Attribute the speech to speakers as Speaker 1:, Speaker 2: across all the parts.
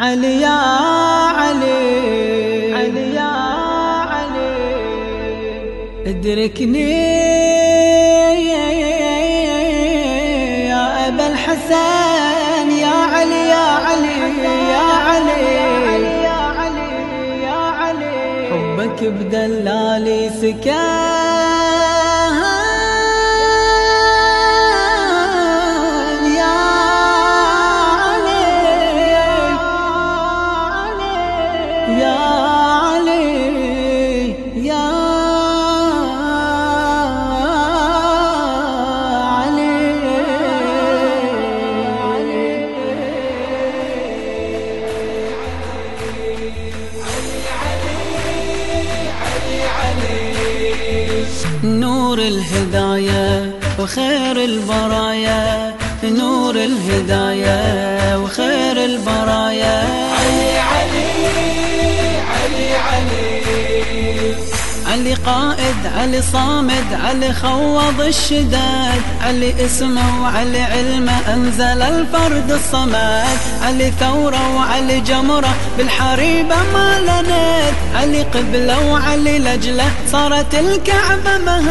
Speaker 1: علي يا علي. علي يا علي. ادركني يا أبا الحسن يا علي يا علي. يا علي يا علي يا علي. حبك بدلالي سكان. علي يا نور الهداية وخير البرايا نور الهداية وخير البرايا.
Speaker 2: علي
Speaker 1: قائد علي صامد علي خوض الشداد علي اسمه وعلي علمه أنزل الفرد الصمد. علي ثورة وعلي جمرة بالحريبه ما لنت علي قبلة وعلي لجلة صارت الكعبة مهاد.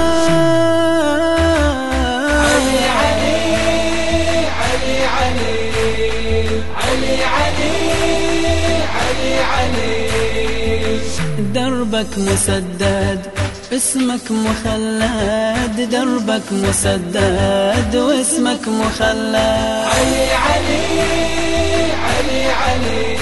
Speaker 2: علي علي علي علي علي علي علي.
Speaker 1: دربك مسدد اسمك مخلد دربك مسدد واسمك مخلد.
Speaker 2: علي علي علي علي.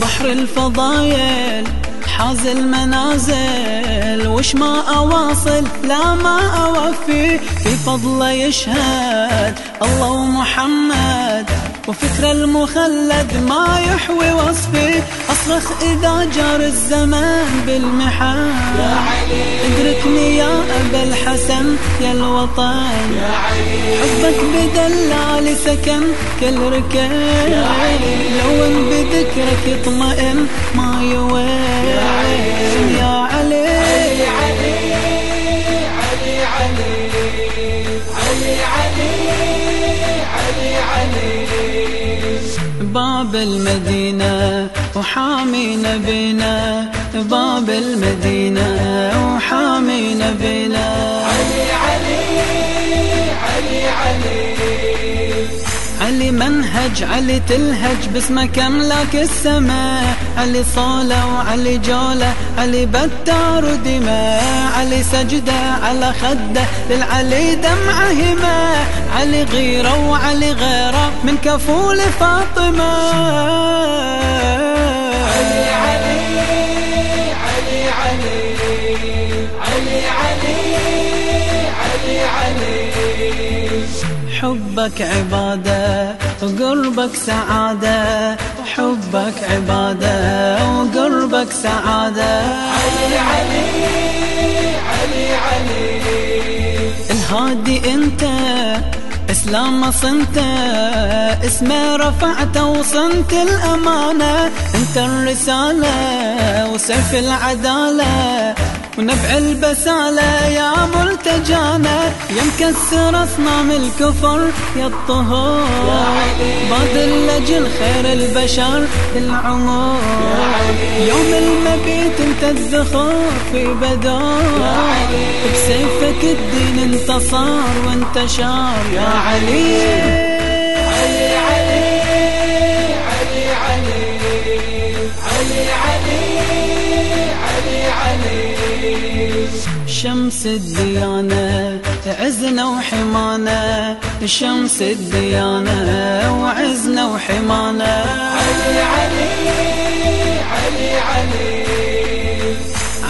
Speaker 1: بحر الفضايل حاز المنازل وش ما أواصل لا ما أوفي. في فضله يشهد الله ومحمد وفكر المخلد ما يحوي وصفي. أصرخ إذا جار الزمان بالمحال.
Speaker 2: يا علي.
Speaker 1: ادركني يا أبا الحسن يا الوطن.
Speaker 2: يا علي.
Speaker 1: حبك بدلالي سكن كل ركن.
Speaker 2: يا علي.
Speaker 1: لو ان بذكرك يطمئن ما يوين
Speaker 2: يا علي.
Speaker 1: يا علي.
Speaker 2: علي علي
Speaker 1: باب المدينة وحامي نبينا باب المدينة وحامي نبينا
Speaker 2: علي علي علي علي
Speaker 1: علي منهج علي تلهج باسمك املاك السماء؟ علي صولة وعلي جولة علي بتار ودماء علي سجدة على خدة للعلي دمعة هما علي غيرة وعلي غيرة من كفول فاطمة.
Speaker 2: علي علي علي علي علي علي علي علي.
Speaker 1: حبك عبادة وقربك سعادة. حبك عبادة وقربك سعادة.
Speaker 2: علي علي علي علي.
Speaker 1: الهادي أنت إسلام صنت. اسمه رفعته وصنت الأمانة. أنت الرسالة وسيف العدالة. ونبع البسالة يا ملتجانا يا مكسر أصنام الكفر يا الطهور. باذل لجل خير البشر العمر
Speaker 2: يا علي.
Speaker 1: يوم المبيت انت الذخور في بدور. بسيفك الدين انتصر وانتشر يا علي.
Speaker 2: علي علي. علي علي. علي علي.
Speaker 1: شمس الديانة عزنا وحمانا. شمس الديانة وعزنا وحمانا.
Speaker 2: علي علي علي علي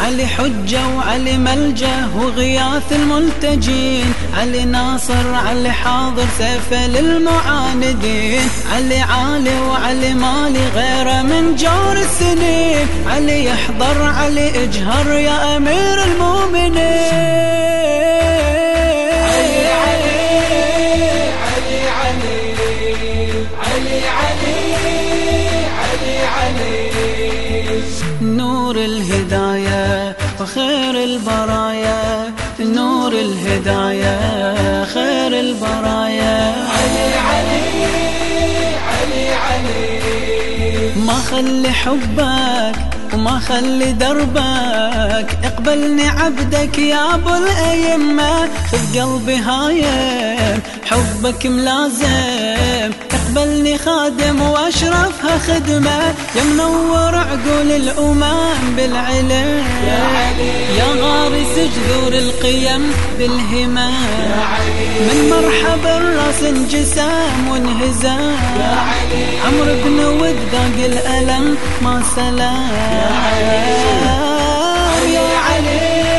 Speaker 1: علي حجة وعلي ملجأ وغياث الملتجين. علي ناصر علي حاضر سيفه للمعاندين. علي عالي وعلي مالي غيره من جور السنين. علي يحضر علي اجهر يا
Speaker 2: أمير
Speaker 1: المؤمنين. نور الهداية وخير البرايا نور الهداية خير البرايا.
Speaker 2: علي علي علي علي
Speaker 1: ما خلي حبك وما خلي دربك اقبلني عبدك يا أبو الأيمة. خذ قلبي هايم حبك ملازم اقبلني خادم وأشرفها خدمة. يا منور عقول الأمم بالعلم.
Speaker 2: يا علي.
Speaker 1: يا غارس جذور القيم بالهمة
Speaker 2: يا علي.
Speaker 1: من مرحب الراس انجسام وانهزام.
Speaker 2: يا علي.
Speaker 1: عمرو بن ود ذاق الألم ما سلام.
Speaker 2: علي. علي علي.